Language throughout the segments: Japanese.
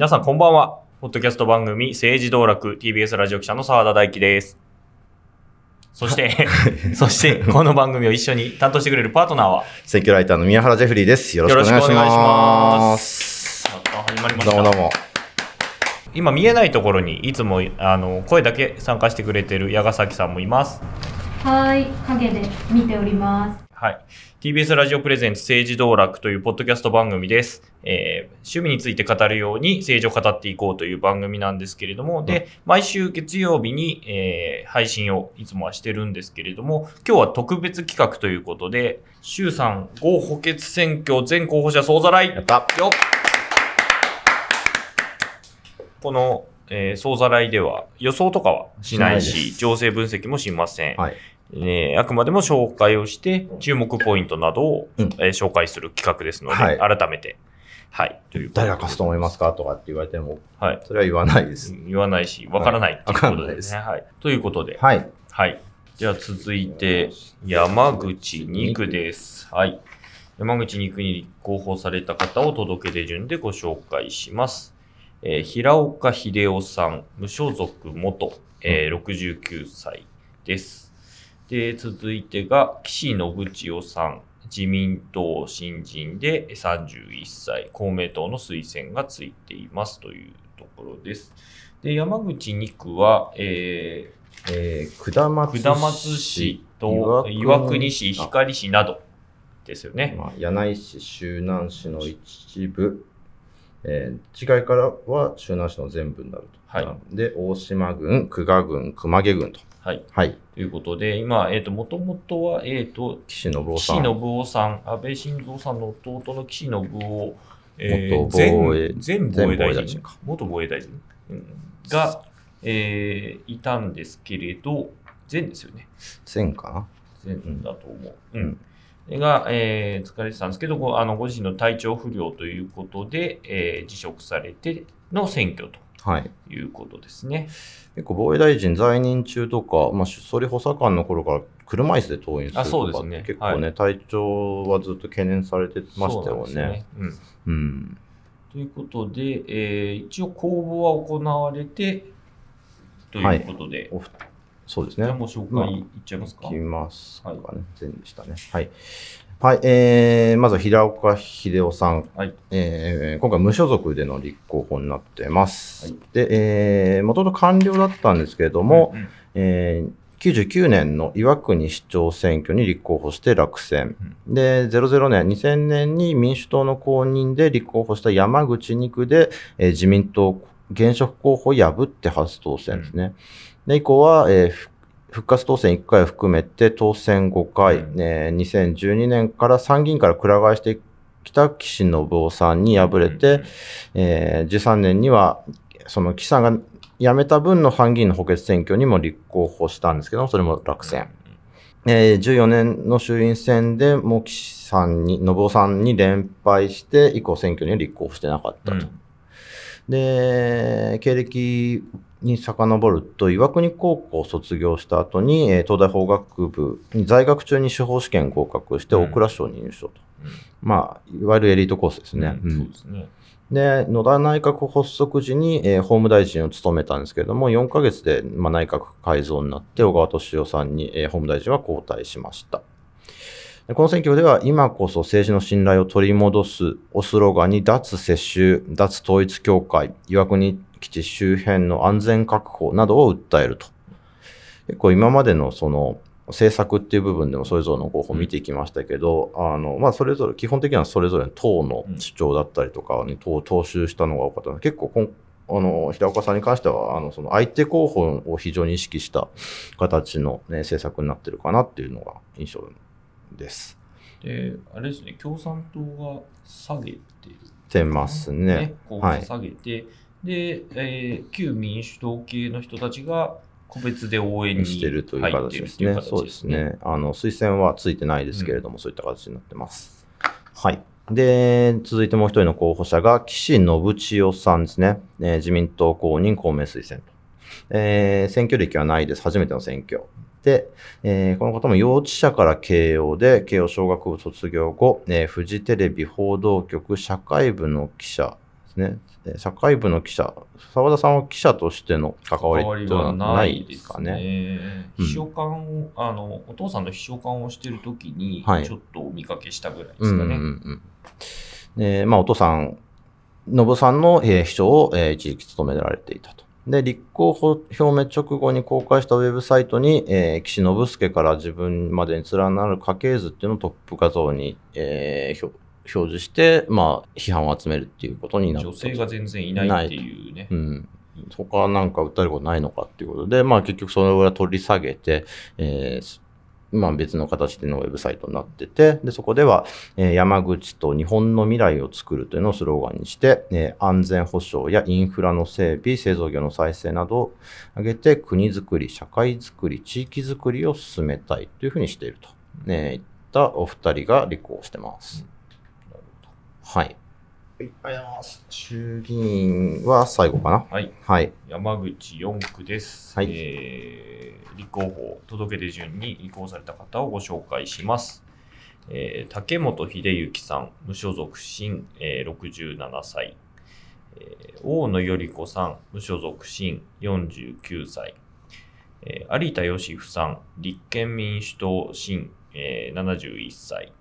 皆さんこんばんは。ポッドキャスト番組政治道楽 TBS ラジオ記者の澤田大樹です。そして、そして、この番組を一緒に担当してくれるパートナーは、選挙ライターの宮原ジェフリーです。よろしくお願いしよろしくお願いしま。ますあ始まりました。どうもどうも。今見えないところにいつもあの声だけ参加してくれてる矢ヶ崎さんもいます。はい、影で見ております。はい。TBS ラジオプレゼンツ政治道楽というポッドキャスト番組です。えー趣味について語るように政治を語っていこうという番組なんですけれども、で、毎週月曜日に、えー配信をいつもはしてるんですけれども、今日は特別企画ということで、衆参合補欠選挙全候補者総ざらいやった。よっこの、えー総ざらいでは予想とかはしないし、し情勢分析もしません。はい。えーあくまでも紹介をして、注目ポイントなどを、うんえー紹介する企画ですので、はい改めて。はい。という誰が勝つと思いますかとかって言われても、はい。それは言わないです。言わないし、わからないっていうわことでね。からないですはい。ということで、はい。はい。じゃあ続いて、山口2区です。はい。山口2区に立候補された方を届け出順でご紹介します。えー平岡秀夫さん、無所属元、えー69歳です。で、続いてが、岸信千代さん、自民党新人で31歳、公明党の推薦がついていますというところです。で、山口2区は、ええー、下ー、松市。下松市と岩国市、光市などですよね。まあ、柳井市、周南市の一部、えー、違いからは周南市の全部になると。はいで、大島郡、久我郡、熊毛郡と。はい。はい。ということで、今、えっ、と、もともとは、えっ、と、岸信夫岸さん。信夫さん、安倍晋三さんの弟の岸信夫、え元防衛前前防衛大前防衛大臣臣か元防衛大臣、うんが、えーいたんですけれど、前ですよね。前か前だと思う。ううんん。が、えー疲れてたんですけど、ごあのご自身の体調不良ということで、えー辞職されての選挙となはい。いうことですね。結構防衛大臣在任中とか、まあ、総理補佐官の頃から車椅子で登院するあそうとか、ですね結構ね、体調はずっと懸念されてましたよね。うんうん。ということで、えー一応公募は行われて、ということで、おそうですね。じゃあもう紹まあ介いっちゃいますか？いきますかね。は全でしたね。はい。はい、えー、まずは平岡秀夫さん。はいえー今回無所属での立候補になってます。はいで、えー、元々官僚だったんですけれども、うんうんえー99年の岩国市長選挙に立候補して落選。で、00年、2000年に民主党の公認で立候補した山口2区で、えー自民党現職候補を破って初当選ですね。で、以降は、えーふ復活当選1回を含めて当選5回、うんえー2012年から参議院からくら替えしてきた岸信夫さんに敗れて、えー13年には、その岸さんが辞めた分の参議院の補欠選挙にも立候補したんですけども、それも落選。えー14年の衆院選でもう岸さんに、信夫さんに連敗して、以降選挙には立候補してなかったと。うんで、経歴に遡ると、岩国高校を卒業した後に、えー東大法学部に在学中に司法試験合格して、うん大蔵省に入賞と。うんまあ、いわゆるエリートコースですね。うんうんそうですね。で、野田内閣発足時に、えー法務大臣を務めたんですけれども、4ヶ月で、まあ、内閣改造になって、小川敏夫さんに、えー法務大臣は交代しました。でこの選挙では、今こそ政治の信頼を取り戻すをスローガンに、脱世襲、脱統一教会、岩国基地周辺の安全確保などを訴えると。結構今までのその、政策っていう部分でもそれぞれの候補を見てきましたけど、あの、まあ、それぞれ、基本的にはそれぞれの党の主張だったりとかに党を踏襲したのが多かったので、結構こん、あの、平岡さんに関しては、あの、その相手候補を非常に意識した形の、ね、政策になってるかなっていうのが印象です。で、あれですね、共産党が下げてる。てますね。候補はい下げて、で、えー旧民主党系の人たちが個別で応援にしてるという形ですね。そうですね。あの、推薦はついてないですけれども、そういった形になってます。はい。で、続いてもう一人の候補者が、岸信千代さんですね。えー自民党公認公明推薦と。えー選挙歴はないです。初めての選挙。で、えーこの方も幼稚舎から慶応で、慶応小学部卒業後、えーフジテレビ報道局社会部の記者ですね。えー社会部の記者、澤田さんは記者としての関わりはないですかね。ね。うん秘書官を、あの、お父さんの秘書官をしてるときに、はいちょっとお見かけしたぐらいでうんうんすかね。うんでまあ、お父さん、信さんの、えー秘書を、えー一時期務められていたと。で、立候補表明直後に公開したウェブサイトに、えー岸信介から自分までに連なる家系図っていうのをトップ画像に、えー表表示して、まあ、批判を集めるっていうことになったと。女性が全然いないっていうね。うん。他はなんか訴えることないのかっていうことで、まあ結局それを取り下げて、えーまあ別の形でのウェブサイトになってて、で、そこでは、えー山口と日本の未来を作るというのをスローガンにして、えー安全保障やインフラの整備、製造業の再生などを挙げて国づくり、社会づくり、地域づくりを進めたいというふうにしていると、ね、いったお二人が立候補してます。はい。はい、ありがとうございます。衆議院は最後かな？はい。はい。山口4区です。はいえー立候補、届け出順に移行された方をご紹介します。えー竹本秀幸さん、無所属新、えー67歳。えー大野頼子さん、無所属新、49歳。えー有田芳生さん、立憲民主党新、えー71歳。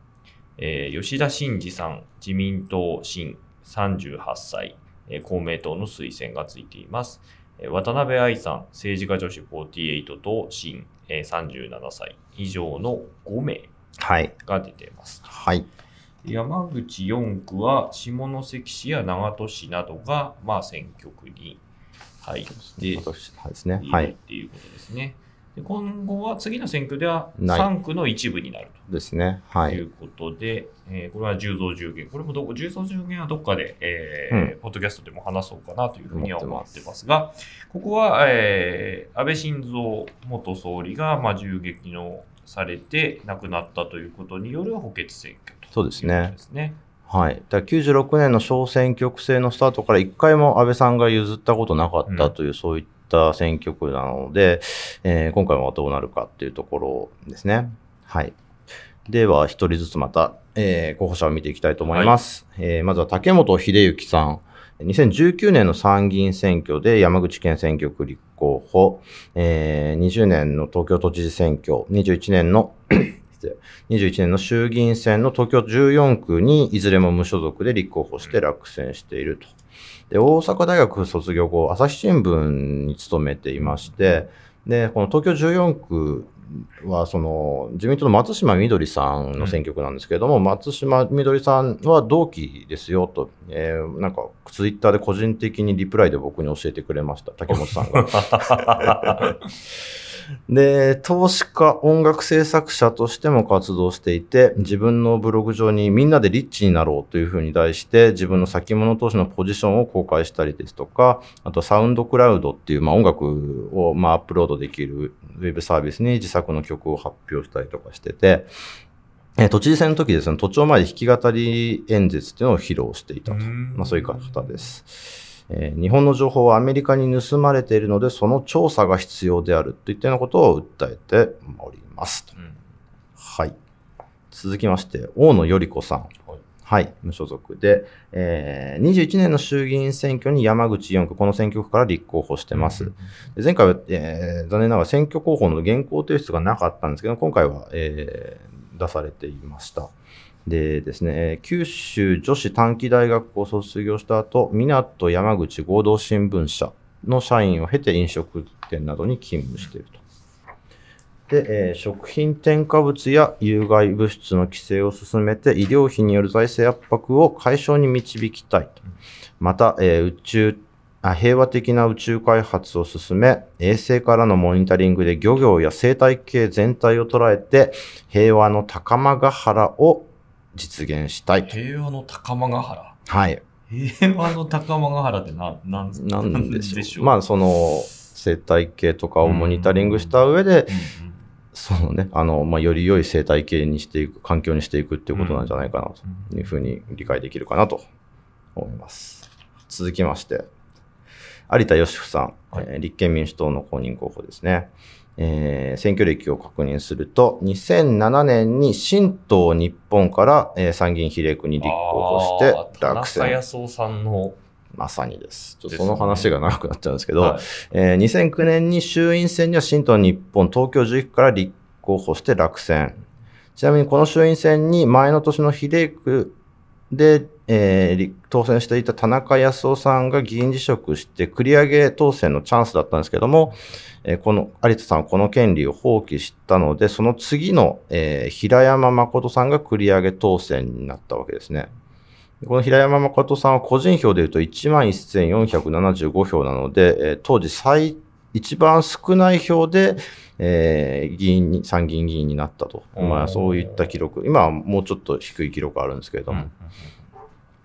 えー吉田真二さん、自民党新、38歳。えー公明党の推薦がついています。えー渡辺愛さん、政治家女子48と新、えー37歳以上の5名はい。が出ています。はい。山口4区は下関市や長門市などが、まあ、選挙区に入っていですね。いるっはい。ていうことですね。で今後は次の選挙ではない3区の一部になるですね。はいい。とうことで、えーこれは10増10減。これもどこ、10増10減はどっかで、えーうポッドキャストでも話そうかなというふうには思ってますが、ここは、えー安倍晋三元総理が、まあ、銃撃のされて亡くなったということによる補欠選挙とそうですねいうですね。はい。だから96年の小選挙区制のスタートから一回も安倍さんが譲ったことなかったという、そういった選挙区なので、えー今回はどうなるかっていうところですね。はい。では、一人ずつまた、えー候補者を見ていきたいと思います。えーまずは竹本秀幸さん。2019年の参議院選挙で山口県選挙区立候補、えー20年の東京都知事選挙、21年の 失礼21年の衆議院選の東京14区にいずれも無所属で立候補して落選していると。で、大阪大学卒業後、朝日新聞に勤めていまして、で、この東京14区は、その、自民党の松島みどりさんの選挙区なんですけれども、松島みどりさんは同期ですよと、えーなんか、ツイッターで個人的にリプライで僕に教えてくれました、竹本さんが。で、投資家、音楽制作者としても活動していて、自分のブログ上にみんなでリッチになろうというふうに題して、自分の先物投資のポジションを公開したりですとか、あとサウンドクラウドっていう、まあ、音楽をまあアップロードできるウェブサービスに自作の曲を発表したりとかしてて、えー都知事選の時ですね、都庁前で弾き語り演説っていうのを披露していたと。まあ、そういう方です。えー日本の情報はアメリカに盗まれているので、その調査が必要であるといったようなことを訴えておりますと。うんはい。続きまして、大野頼子さん。はいはい、無所属で、えー21年の衆議院選挙に山口4区、この選挙区から立候補してます。で前回は、えー残念ながら選挙候補の原稿提出がなかったんですけど、今回は、えー出されていました。でですね、九州女子短期大学を卒業した後、港山口合同新聞社の社員を経て飲食店などに勤務していると。で、えー食品添加物や有害物質の規制を進めて医療費による財政圧迫を解消に導きたいと。また、えー宇宙あ平和的な宇宙開発を進め、衛星からのモニタリングで漁業や生態系全体を捉えて、平和の高間ヶ原を実現したいと。平和の高間ヶ原？はい。平和の高間ヶ原って何、なんなんでしょう。う？まあ、その、生態系とかをモニタリングした上で、そのね、あの、まあ、より良い生態系にしていく、環境にしていくっていうことなんじゃないかなというふうに理解できるかなと思います。続きまして、有田芳生さん、はいえー立憲民主党の公認候補ですね。えー選挙歴を確認すると、2007年に新党日本から、えー参議院比例区に立候補して落選。田中康夫さんのまさにです。ちょっとその話が長くなっちゃうんですけど、はいえー2009年に衆院選には新党日本東京11区から立候補して落選。ちなみにこの衆院選に前の年の比例区で、えー当選していた田中康夫さんが議員辞職して繰り上げ当選のチャンスだったんですけども、えーこの有田さんはこの権利を放棄したので、その次の、えー平山誠さんが繰り上げ当選になったわけですね。この平山誠さんは個人票でいうと11,475票なので、えー当時最、一番少ない票で、えー議員に、参議院議員になったと。うんまあそういった記録、今はもうちょっと低い記録あるんですけれども。うん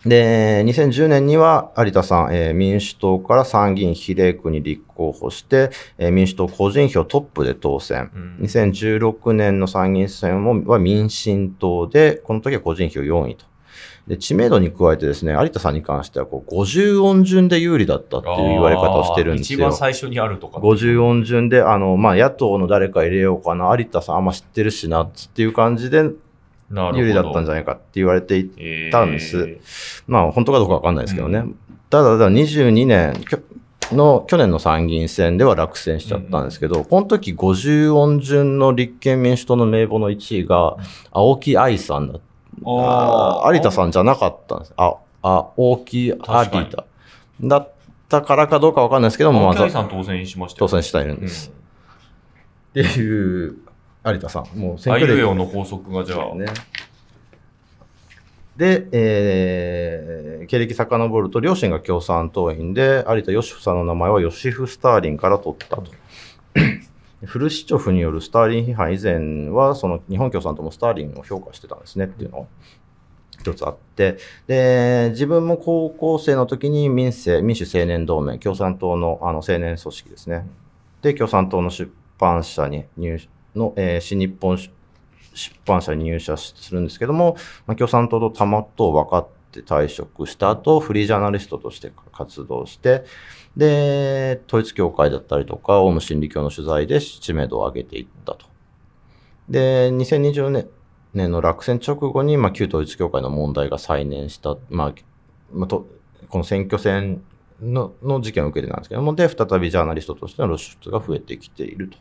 で、2010年には有田さん、えー民主党から参議院比例区に立候補して、えー民主党個人票トップで当選。うん2016年の参議院選もは民進党で、この時は個人票4位と。で、知名度に加えてですね、有田さんに関してはこう50音順で有利だったっていう言われ方をしてるんですよ一番。最初にあるとか。50音順で、あの、まあ、野党の誰か入れようかな、有田さんあんま知ってるしな、っていう感じで有利だったんじゃないかって言われていえーたんですまあ、本当かどうかわかんないですけどね。ただ、ただ22年の、去年の参議院選では落選しちゃったんですけど、この時50音順の立憲民主党の名簿の1位が、青木愛さんだあーあ有田さんじゃなかったんです。あ、あ、大木有田。だったからかどうかわかんないですけども、まずさん当選しましたよ当選しているんです。っていう、有田さん。もううん。選挙であの法則がじゃあ、ね。で、えー経歴遡ると、両親が共産党員で、有田義夫さんの名前はヨシフ・スターリンから取ったと。フルシチョフによるスターリン批判以前は、その日本共産党もスターリンを評価してたんですねっていうのが一つあって、で、自分も高校生の時に民政、民主青年同盟、共産党のあの青年組織ですね。で、共産党の出版社に入の、えー新日本出版社に入社するんですけども、まあ、共産党とたまっと分かって退職した後、フリージャーナリストとして活動して、で、統一教会だったりとか、オウム真理教の取材で知名度を上げていったと。で、2020年年の落選直後に、まあ、旧統一教会の問題が再燃した、まあ、とこの選挙戦のの事件を受けてなんですけども、で、再びジャーナリストとしての露出が増えてきていると。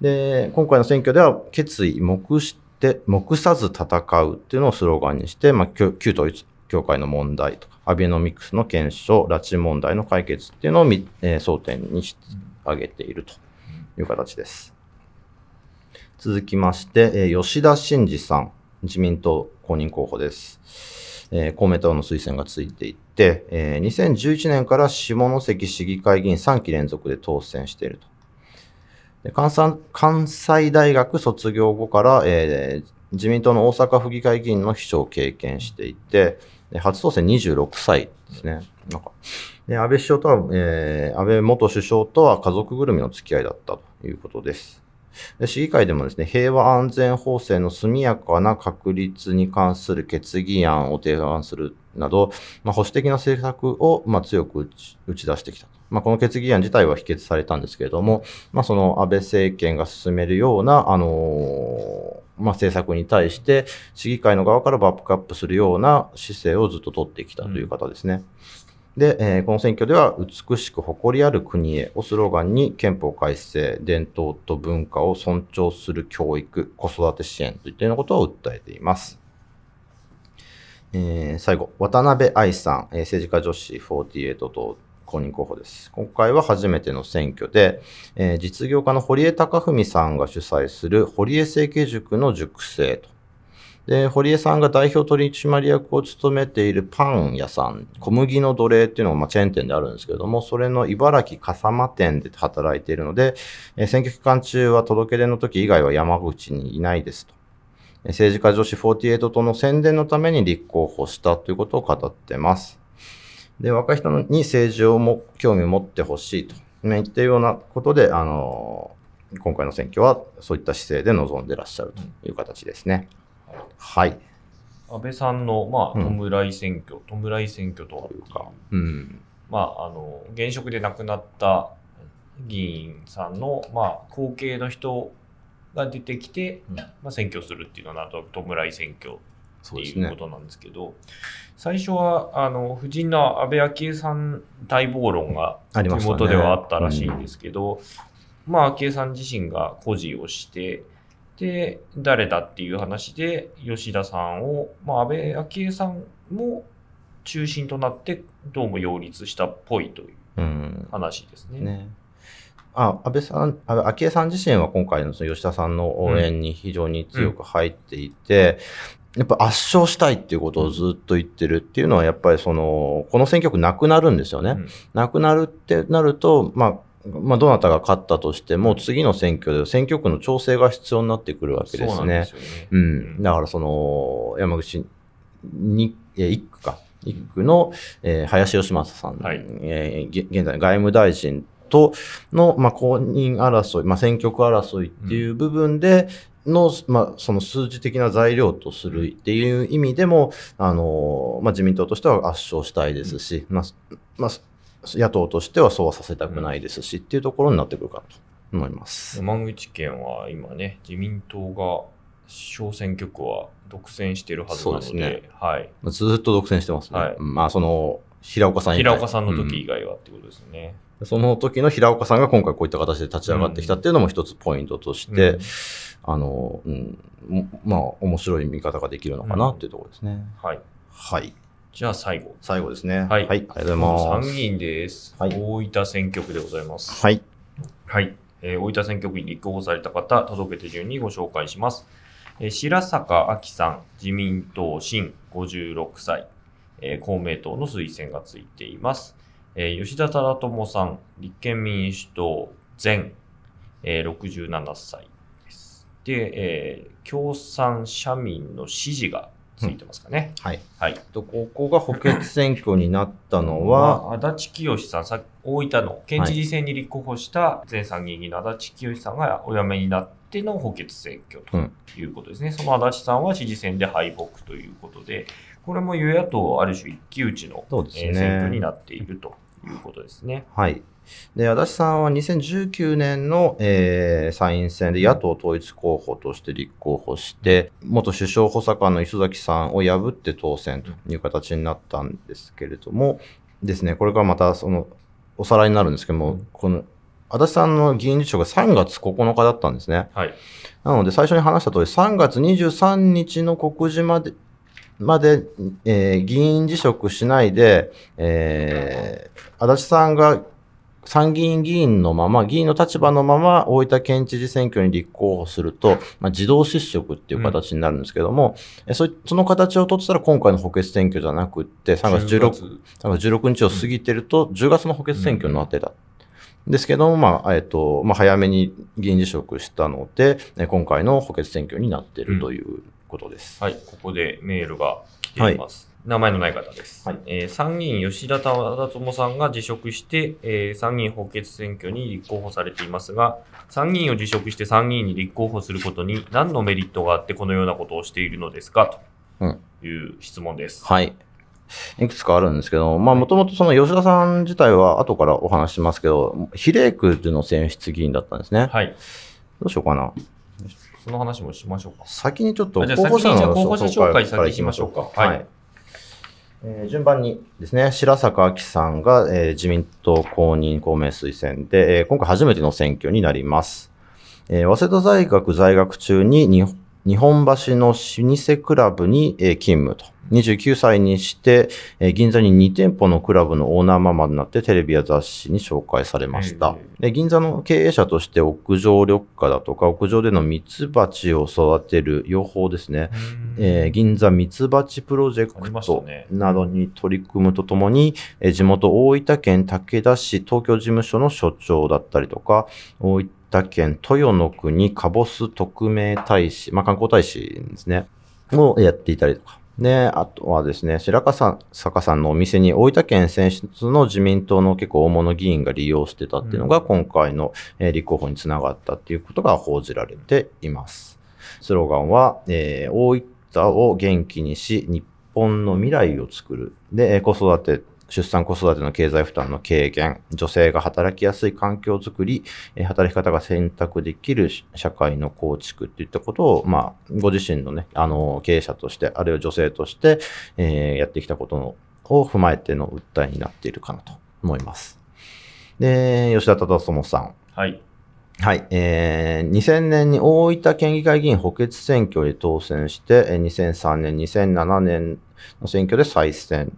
で、今回の選挙では、決意、黙して、黙さず戦うっていうのをスローガンにして、まあ、旧旧統一教会の問題とか、アベノミクスの検証、拉致問題の解決っていうのを、えー争点に挙げているという形です。続きまして、えー吉田真二さん、自民党公認候補です。えー公明党の推薦がついていて、えー2011年から下関市議会議員3期連続で当選していると。関西関西大学卒業後から、えー自民党の大阪府議会議員の秘書を経験していて、初当選26歳ですね。なんかで安倍首相とは、えー安倍元首相とは家族ぐるみの付き合いだったということです。で市議会でもですね、平和安全法制の速やかな確立に関する決議案を提案するなど、まあ、保守的な政策を、まあ、強く打ち打ち出してきたと。まあ、この決議案自体は否決されたんですけれども、まあ、その安倍政権が進めるような、あのーまあ、政策に対して、市議会の側からバックアップするような姿勢をずっと取ってきたという方ですね。で、えーこの選挙では、美しく誇りある国へをスローガンに憲法改正、伝統と文化を尊重する教育、子育て支援といったようなことを訴えています。えー最後、渡辺愛さん、えー政治家女子48と公認候補です。今回は初めての選挙で、えー実業家の堀江貴文さんが主催する堀江政経塾の塾生と。で、堀江さんが代表取締役を務めているパン屋さん、小麦の奴隷っていうのがまチェーン店であるんですけれども、それの茨城笠間店で働いているので、え選挙期間中は届け出の時以外は山口にいないですと。政治家女子48との宣伝のために立候補したということを語ってます。で、若い人に政治をも興味を持ってほしいと、ね、言ったようなことで、あのー今回の選挙はそういった姿勢で臨んでらっしゃるという形ですね。はい。安倍さんの、まあ、うん弔い選挙、弔い選挙とはいうか、うん。まあ、あの、現職で亡くなった議員さんの、まあ、後継の人が出てきて、うんまあ、選挙するっていうのは、なんとなく弔い選挙っていうことなんですけど、最初は、あの、夫人の安倍昭恵さん待望論が地元ではあったらしいんですけど、まあ、昭恵さん自身が誇示をして、で、誰だっていう話で、吉田さんを、まあ、安倍昭恵さんも中心となって、どうも擁立したっぽいといううん。話ですね。ね。あ、安倍さん、安倍昭恵さん自身は今回のその吉田さんの応援に非常に強く入っていて、やっぱ圧勝したいっていうことをずっと言ってるっていうのは、やっぱりその、この選挙区なくなるんですよね。うんなくなるってなると、まあ、まあ、どなたが勝ったとしても、次の選挙で選挙区の調整が必要になってくるわけですねそうです。よね。うん。だからその、山口に、えー一区か。一区の、えー林芳正さん、はいえ現在外務大臣との、まあ、公認争い、まあ、選挙区争いっていう部分での、まあ、その数字的な材料とするっていう意味でも、あの、まあ、自民党としては圧勝したいですし、まあ、まあ、野党としてはそうはさせたくないですし、っていうところになってくるかと思います。山口県は今ね、自民党が小選挙区は独占してるはずなので、ですねはい。まあずーっと独占してますね。はいうんまあ、その、平岡さん平岡さんの時以うん外はってことですね。その時の平岡さんが今回こういった形で立ち上がってきたっていうのも一つポイントとして、うんあの、うん、もまあ、面白い見方ができるのかなっていうところですね。はい。はい。じゃあ最後。最後ですね。はいありがとうございます。参議院です。はい大分選挙区でございます。はい。はい。えー大分選挙区に立候補された方、届けて順にご紹介します。えー白坂亜紀さん、自民党新56歳、えー公明党の推薦がついています。えー吉田忠智さん、立憲民主党前、えー67歳です。で、えー共産社民の支持がついてますかね。はい。はい。とここが補欠選挙になったのは、足立清さん、さ大分の県知事選に立候補した前参議院議員の足立清さんがお辞めになっての補欠選挙ということですね。その足立さんは知事選で敗北ということで、これも与野党ある種一騎打ちの、ねえー選挙になっているということですね。はい。で、足立さんは2019年の、えー参院選で野党統一候補として立候補して、元首相補佐官の磯崎さんを破って当選という形になったんですけれども、ですね、これからまたその、おさらいになるんですけども、うんこの、足立さんの議員辞職が3月9日だったんですね。はい。なので、最初に話した通り、3月23日の告示まで、まで、えー議員辞職しないで、えー足立さんが参議院議員のまま、議員の立場のまま、大分県知事選挙に立候補すると、まあ、自動失職っていう形になるんですけども、えそいその形を取ってたら、今回の補欠選挙じゃなくって、3月16 3月16日を過ぎてると、10月の補欠選挙になってた。ですけども、まあ、えっ、と、まあ、早めに議員辞職したので、え今回の補欠選挙になっているということです。はい、ここでメールが来ています。名前のない方です。はいえー参議院吉田忠智さんが辞職して、えー参議院補欠選挙に立候補されていますが、参議院を辞職して参議院に立候補することに何のメリットがあってこのようなことをしているのですか？うんという質問です。はい。いくつかあるんですけど、まあ、もともとその吉田さん自体は後からお話しますけど、比例区での選出議員だったんですね。はい。どうしようかな。その話もしましょうか。先にちょっと候補者の候補者紹介先行きましょうかはい。はいえー順番にですね、白坂亜紀さんが、えー自民党公認公明推薦で、えー今回初めての選挙になります。えー早稲田大学在学中にに日本橋の老舗クラブに、えー勤務と。29歳にして、えー銀座に2店舗のクラブのオーナーママになってテレビや雑誌に紹介されました。で銀座の経営者として屋上緑化だとか、屋上でのミツバチを育てる養蜂ですね。えー銀座ミツバチプロジェクトなどに取り組むとともに、えー地元大分県武田市東京事務所の所長だったりとか、大分県豊の国カボス特命大使、まあ、観光大使ですね、をやっていたりとか。で、あとはですね、白川坂さんのお店に大分県選出の自民党の結構大物議員が利用してたっていうのがうん今回のえー立候補につながったっていうことが報じられています。スローガンは、えー大分を元気にし、日本の未来を作る。で、えー子育て出産子育ての経済負担の軽減、女性が働きやすい環境づくり、えー働き方が選択できる社会の構築っていったことを、まあ、ご自身のね、あの、経営者として、あるいは女性として、えーやってきたことのを踏まえての訴えになっているかなと思います。で、吉田忠友さん。はい。はい。えー、2000年に大分県議会議員補欠選挙で当選して、えー2003年、2007年の選挙で再選。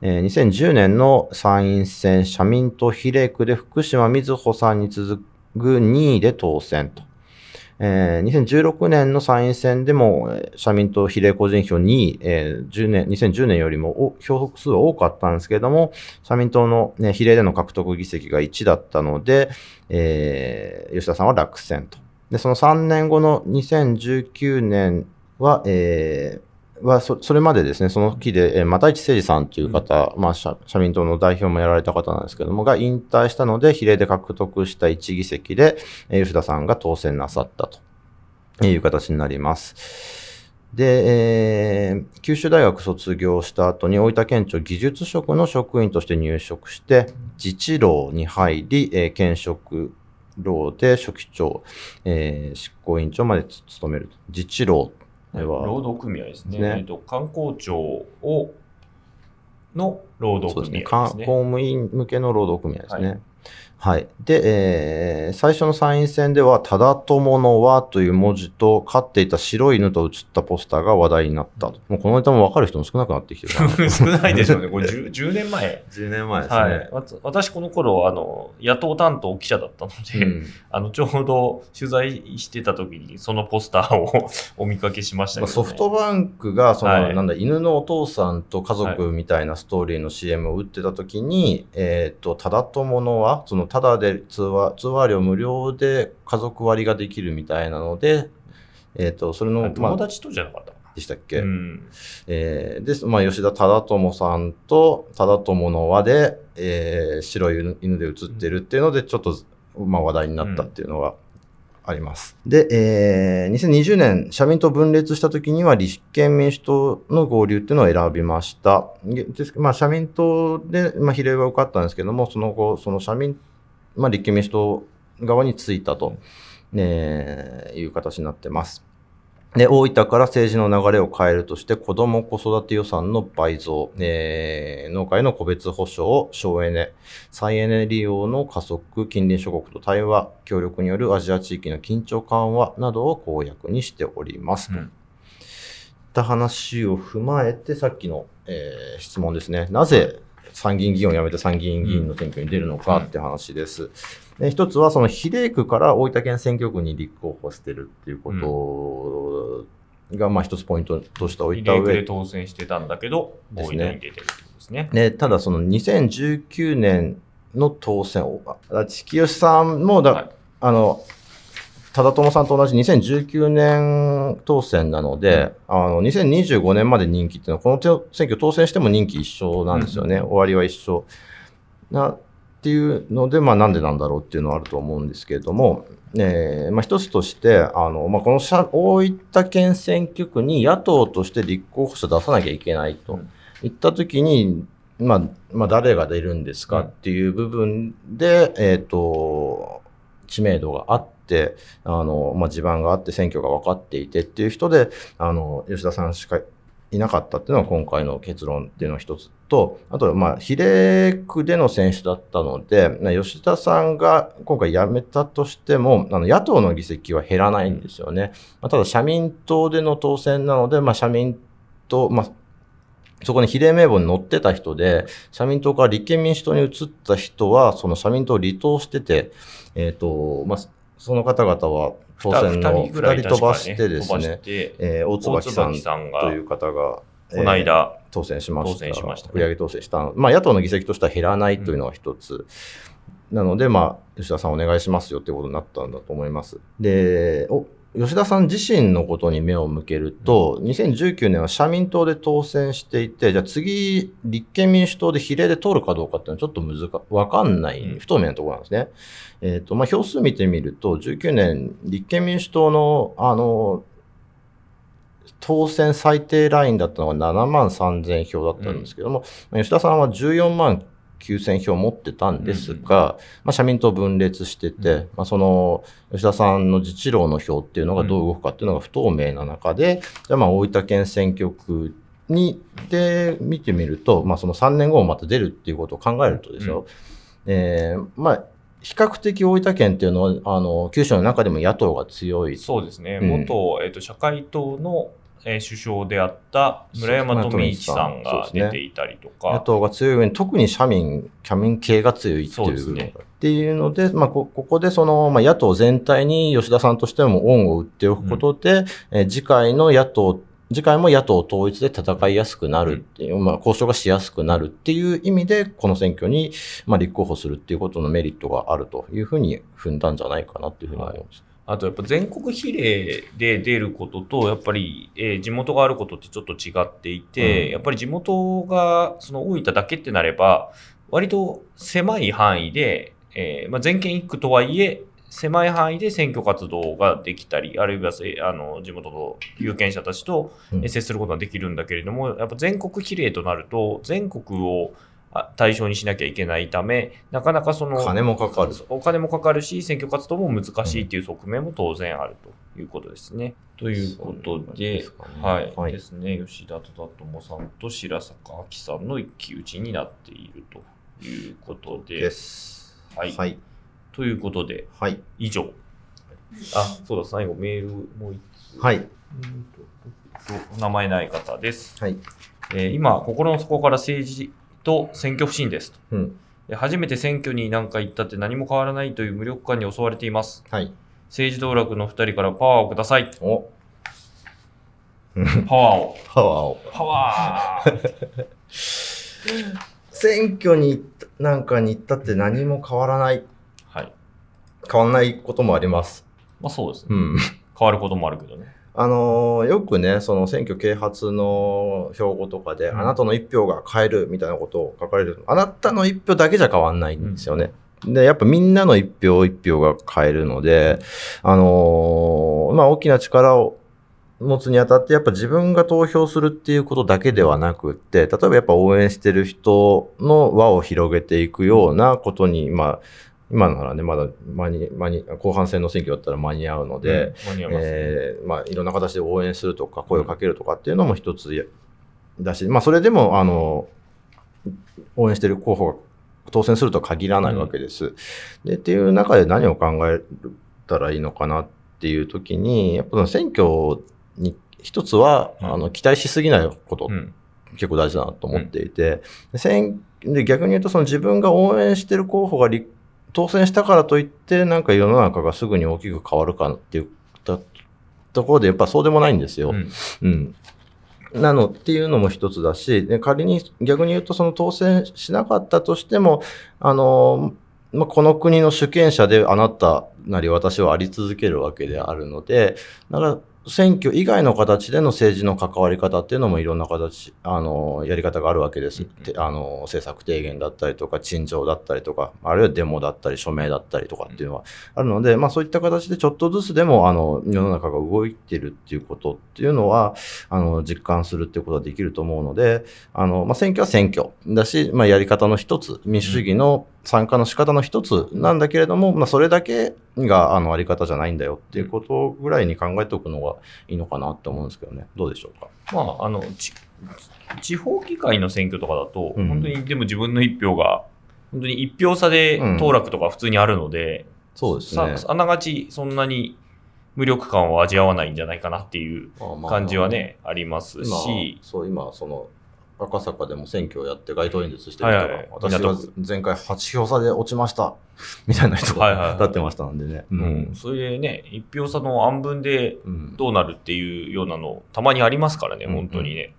えー2010年の参院選社民党比例区で福島みずほさんに続く2位で当選と。えー2016年の参院選でも、社民党比例個人票2位、えー10年、2010年よりも票数は多かったんですけれども、社民党の、ね、比例での獲得議席が1だったので、えー吉田さんは落選と。で、その3年後の2019年は、えーはそそれまでですね、その時で、えー、又市誠二さんという方、まあ社、社民党の代表もやられた方なんですけども、が引退したので、比例で獲得した1議席で、えー吉田さんが当選なさったという形になります。で、えー九州大学卒業した後に大分県庁技術職の職員として入職して、自治労に入り、えー県職労で書記長、えー執行委員長までつ務めると。自治労では、労働組合ですね。ねえっと、観光庁を、の労働そうですね。すね。か公務員向けの労働組合ですね。ははい。で、えー最初の参院選では、ただ友の和という文字と、飼っていた白い犬と写ったポスターが話題になったと。もうこのネタも分かる人も少なくなってきてる 少ないでしょうね。これ 10, 10年前。10年前ですね。はい。私、この頃、あの、野党担当記者だったので、うんあの、ちょうど取材してた時に、そのポスターを お見かけしましたけど、ね。まあソフトバンクが、その、はいなんだ、犬のお父さんと家族みたいなストーリーの CM を打ってた時に、えっ、と、ただ友のは、その、ただで通話、通話料無料で家族割ができるみたいなので、えっ、と、それの、まあ、友達とじゃなかったかでしたっけ、な。うん。えーで、まあ、吉田忠友さんと忠友の輪で、えー白い犬犬で写ってるっていうので、ちょっと、まあ、話題になったっていうのがあります。で、えー2020年、社民党分裂した時には立憲民主党の合流っていうのを選びました。でまあ、社民党で、まあ、比例は受かったんですけども、その後、その社民、まあ、立憲民主党側についたと、ねいう形になってます。で、大分から政治の流れを変えるとして、子ども子育て予算の倍増、えー農家への個別保障、省エネ、再エネ利用の加速、近隣諸国と対話、協力によるアジア地域の緊張緩和などを公約にしております。というんった話を踏まえて、さっきの、えー質問ですね。なぜ参議院議員を辞めて参議院議員の選挙に出るのかって話です。で一つは、その比例区から大分県選挙区に立候補してるっていうことが、まあ一つポイントとして置いた比例区で上当選してたんだけど、大分に出てるってことですね。で、ただその2019年の当選、おあ地清さんもだ、はいあの、忠友さんと同じ2019年当選なので、あの、2025年まで任期っていうのは、この手選挙当選しても任期一緒なんですよね。終わりは一緒。な、っていうので、まあなんでなんだろうっていうのはあると思うんですけれども、えーまあ一つとして、あの、まあこの社大分県選挙区に野党として立候補者出さなきゃいけないとうんいったときに、まあ、まあ誰が出るんですかっていう部分で、えっ、と、知名度があって、あの、まあ、地盤があって選挙が分かっていてっていう人で、あの、吉田さんしかいなかったっていうのが今回の結論っていうのが一つと、あと、まあ、比例区での選手だったので、な吉田さんが今回辞めたとしても、あの、野党の議席は減らないんですよね。まあ、ただ、社民党での当選なので、まあ、社民党、まあ、そこに比例名簿に載ってた人で、社民党から立憲民主党に移った人は、その社民党を離党してて、えっ、と、まあ、その方々は当選の二人ぐらい2人飛ばしてですね、てえー大大椿さんという方が、この間、当選しました。当選しましたね売上当選したの。まあ、野党の議席としては減らないというのが一つ。なので、まあ、吉田さんお願いしますよってことになったんだと思います。で、お吉田さん自身のことに目を向けると、2019年は社民党で当選していて、じゃあ次、立憲民主党で比例で通るかどうかっていうのはちょっと難か、わかんない、うん。不透明なところなんですね。えっ、と、まあ、票数見てみると、19年、立憲民主党の、あの、当選最低ラインだったのが7万3000票だったんですけども、吉田さんは14万9000票持ってたんですが、まあ、社民党分裂してて、まあ、その吉田さんの自治労の票っていうのがどう動くかっていうのが不透明な中で、じゃあまあ大分県選挙区にで見てみると、まあ、その3年後もまた出るっていうことを考えるとですよ、えーまあ比較的大分県っていうのは、あの、九州の中でも野党が強い。そうですね。うん。元、えっ、と、社会党の、えー首相であった村山富一さんが出ていたりとか、野党が強い上に、特に社民、社民系が強いっていうね。っていうので、まあ、こここでその、まあ、野党全体に吉田さんとしても恩を売っておくことで、えー次回の野党、次回も野党統一で戦いやすくなるっていう、まあ、交渉がしやすくなるっていう意味で、この選挙に、まあ、立候補するっていうことのメリットがあるというふうに踏んだんじゃないかなっていうふうに思います。あとやっぱ全国比例で出ることと、やっぱり、えー地元があることってちょっと違っていて、うん。やっぱり地元がその大分だけってなれば、割と狭い範囲で、えーまあ、全県一区とはいえ、狭い範囲で選挙活動ができたり、あるいはせあの地元の有権者たちと接することができるんだけれども、やっぱ全国比例となると、全国をあ対象にしなきゃいけないため、なかなかその金もかかる。お金もかかるし、選挙活動も難しいっていう側面も当然あるということですね。ということで、そうかねはい、はいですね、吉田忠友さんと白坂亜紀さんの一騎打ちになっているということで、です。はいはい。ということで、はい。以上。あ、そうだ、最後メールもう一つ。はい。うんとと名前ない方です。はい。えー今、心の底から政治と選挙不信ですと。うん。で初めて選挙になんか行ったって何も変わらないという無力感に襲われています。はい。政治道楽の2人からパワーをください。お、パワーを。パワーを。パワー 選挙になんかに行ったって何も変わらない。はい。変わらないこともあります。まあそうですね。うん。変わることもあるけどね。あのーよくね、その選挙啓発の標語とかで、うんあなたの一票が変えるみたいなことを書かれる。あなたの一票だけじゃ変わんないんですよね。で、やっぱみんなの一票一票が変えるので、あのーまあ大きな力を持つにあたって、やっぱ自分が投票するっていうことだけではなくって、例えばやっぱ応援してる人の輪を広げていくようなことに、まあ、今ならね、まだ間に、間に、後半戦の選挙だったら間に合うので、うん、間に合いますね。えーまあ、いろんな形で応援するとか、声をかけるとかっていうのも一つやだし、まあ、それでも、あの、応援してる候補が当選するとは限らないわけです。で、っていう中で何を考えたらいいのかなっていう時に、やっぱ選挙に一つは、うんあの、期待しすぎないことうん。結構大事だなと思っていて、で選で逆に言うとその自分が応援してる候補が立当選したからといってなんか世の中がすぐに大きく変わるかっていうとところでやっぱそうでもないんですよ。うんうん。なのっていうのも一つだし、で仮に逆に言うとその当選しなかったとしても、あの、まあ、この国の主権者であなたなり私はあり続けるわけであるので、だから選挙以外の形での政治の関わり方っていうのもいろんな形、あの、やり方があるわけです。うんてあの、政策提言だったりとか、陳情だったりとか、あるいはデモだったり、署名だったりとかっていうのはあるので、まあそういった形でちょっとずつでも、あの、世の中が動いてるっていうことっていうのは、あの、実感するっていうことができると思うので、あの、まあ選挙は選挙だし、まあやり方の一つ、民主主義の参加の仕方の一つなんだけれども、まあそれだけが、あの、あり方じゃないんだよっていうことぐらいに考えておくのがいいのかなって思うんですけどね。どうでしょうか？まあ、あの、ち地方議会の選挙とかだと、うん本当にでも自分の一票が、本当に一票差で当落とか普通にあるので、そうですね。さあながちそんなに無力感を味わわないんじゃないかなっていう感じはね、あります今し、そう、今、その、赤坂でも選挙をやって街頭演説してる人が、はいはいはい私前回8票差で落ちました、みたいな人が立ってましたんでね。うん、それでね、一票差の案分でうん。どうなるっていうようなの、たまにありますからね、本当にね。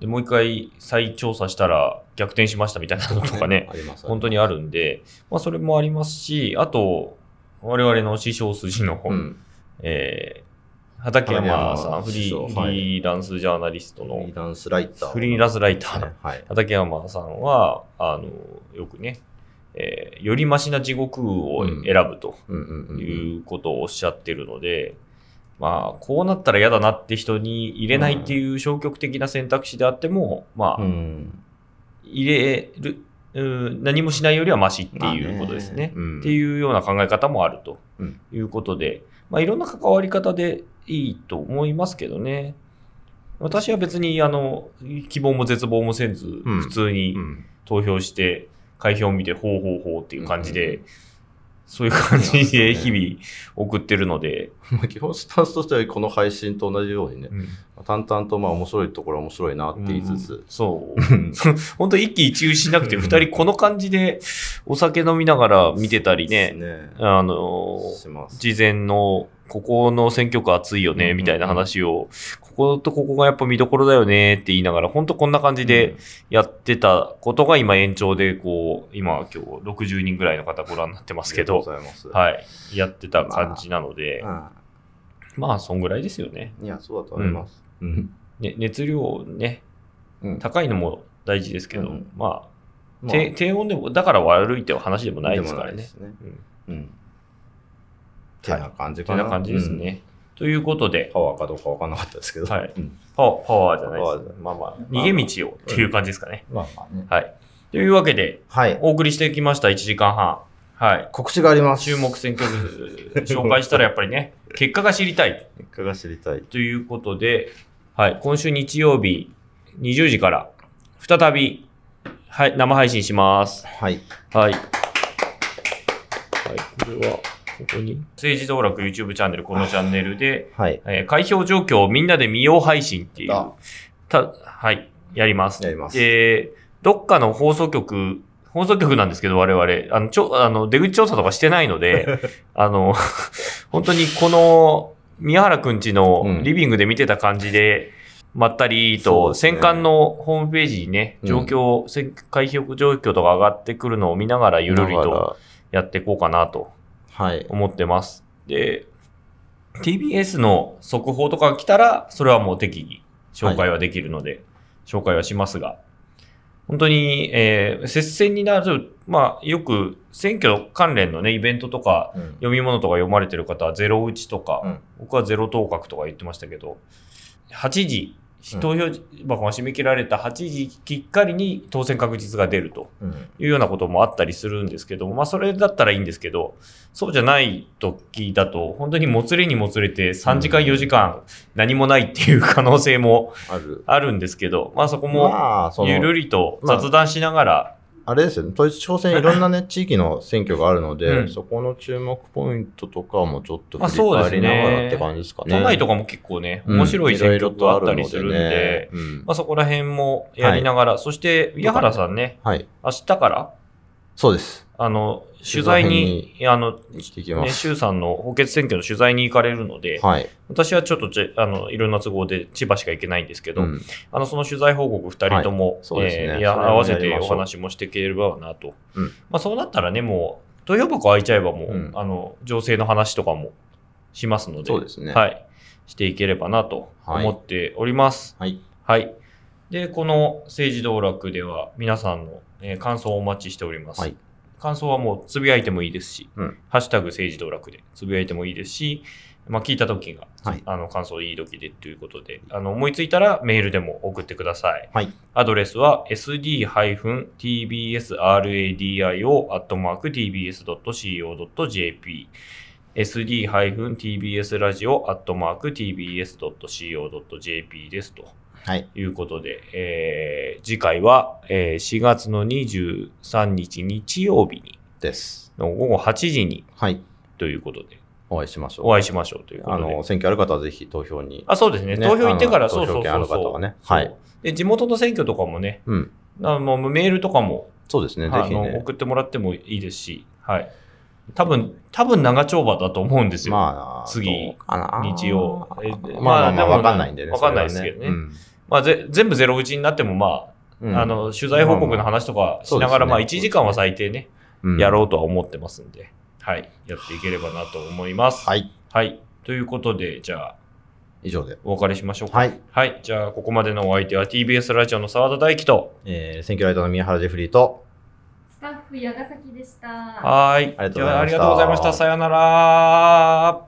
でもう一回再調査したら逆転しましたみたいなのとかね、本当にあるんで、まあそれもありますし、あと、我々の師匠筋の、うん。えー畠山さん、フリーランスジャーナリストのフリーランスライター。フリーランスライターの。畠山さんは、あの、よくね、えーよりマシな地獄を選ぶと。いうことをおっしゃってるので、まあ、こうなったら嫌だなって人に入れないっていう消極的な選択肢であっても、まあ、うん。入れる、うん何もしないよりはマシっていうことですね。うんっていうような考え方もあるとうんいうことで、まあ、いろんな関わり方でいいと思いますけどね。私は別に、あの、希望も絶望もせず、うん普通にうん。投票して、開票を見て、ほうほうほうっていう感じで、そういう感じで日々送ってるので、まあ基本スタンスとしてはこの配信と同じようにね、うん。淡々とまあ面白いところは面白いなって言いつつ、そう。本当一喜一憂しなくて、二人この感じでお酒飲みながら見てたりね、ね。あの。事前の、ここの選挙区熱いよね、うんうんうん。みたいな話を、こことここがやっぱ見どころだよねって言いながら、本当こんな感じでやってたことが今延長で、こう、今今日60人ぐらいの方ご覧になってますけど。はい、やってた感じなので、うまあ、そんぐらいですよね。ん。いや、そうだと思います。うん。ね熱量ね、うん高いのも大事ですけど、うんまあ、まあ低低温でも、だから悪いって話でもないですからね。ね。うんうん。てな感じかな。てな感じですね。ということでうん。、パワーかどうかわかんなかったですけど。はいうんパワーパワーじゃないです。まあまあ、逃げ道をっていう感じですかね。まあまあね。はい。というわけで、はい。お送りしてきました、1時間半。はい。告知があります。注目選挙区 紹介したらやっぱりね、結果が知りたい結果が知りたい。ということで、はい。今週日曜日20時から再び、はい、生配信します。はい。はい。はい、これは、ここに。政治道楽 YouTube チャンネル、このチャンネルで、はい。えー開票状況をみんなで見よう配信っていう。あ、た、はい、やります。やります。で、どっかの放送局、放送局なんですけど、我々、あの、ちょ、あの、出口調査とかしてないので、あの、本当にこの、宮原くんちのうん。リビングで見てた感じで、まったりと、ね。戦艦のホームページにね、状況、選開票状況とか上がってくるのを見ながらゆるりとやっていこうかなと。ら。はい。思ってます。で、TBS の速報とかが来たら、それはもう適宜紹介はできるので、紹介はしますが、本当に、えー接戦になる、まあ、よく選挙関連のね、イベントとか、うん読み物とか読まれてる方はゼロ打ちとか、うん僕はゼロ当確とか言ってましたけど、8時、投票箱が締め切られた8時きっかりに当選確実が出ると。うんいうようなこともあったりするんですけども、まあそれだったらいいんですけど、そうじゃない時だと、本当にもつれにもつれて3時間4時間何もないっていう可能性もある。んですけど、まあそこもゆるりと雑談しながら、あれですよね、統一地方選い。ろんなね、地域の選挙があるので、うん。そこの注目ポイントとかもちょっとまあ振り返りながらって感じですかね。都内とかも結構ね、うん。面白い選挙区があったりするんで、いろいろとあるのでねうん。まあそこら辺もやりながら、そして、宮原さんね、はい。明日から、そうです。あの、取材に、あの、ね、す。衆さんの補欠選挙の取材に行かれるので、はい。私はちょっとちあのいろんな都合で千葉しか行けないんですけど、うんあのその取材報告2人とも、そうですねえーや合わせてお話もしていければなと、うんまあ、そうなったらね、もう投票箱開いちゃえばもう、うんあの情勢の話とかもしますので、そうですね。はい、していければなと思っております。はい。はい。で、この政治道楽では皆さんの、えー感想をお待ちしております。はい感想はもうつぶやいてもいいですし、うんハッシュタグ政治道楽でつぶやいてもいいですし、まあ、聞いた時が、はいあの感想いい時でということで、あの思いついたらメールでも送ってください。はいアドレスは sd-tbsradio.tbs.co.jp sd-tbsradio.tbs.co.jp ですと。はい。うことで、えー次回は、えー4月の23日日曜日にです。の午後8時にはい。ということで、お会いしましょう。お会いしましょうということで。あの、選挙ある方はぜひ投票に。あ、そうですね。ね投票行ってから、そうそう投票権あるそうそう。方はねはいで、地元の選挙とかもね、うん。あのメールとかも、そうですね。ぜひね。送ってもらってもいいですし、はい。多分、多分長丁場だと思うんですよ。まあ、次日曜えまあまあわかんないんでね。わかんないですけどねまあ、ぜ全部ゼロ打ちになっても、まうんあ、あの、取材報告の話とかしながら、まあ、まあまあ1時間は最低ね、うんやろうとは思ってますんで、はい。やっていければなと思います。はい。はい。ということで、じゃあ、以上で。お別れしましょうか。はい。はい。じゃあ、ここまでのお相手は TBS ラジオの澤田大樹と、えー、選挙ライターの宮原ジェフリーと、スタッフ矢ヶ崎でした。はーい。ありがとうございましたじゃあありがとうございました。さようなら。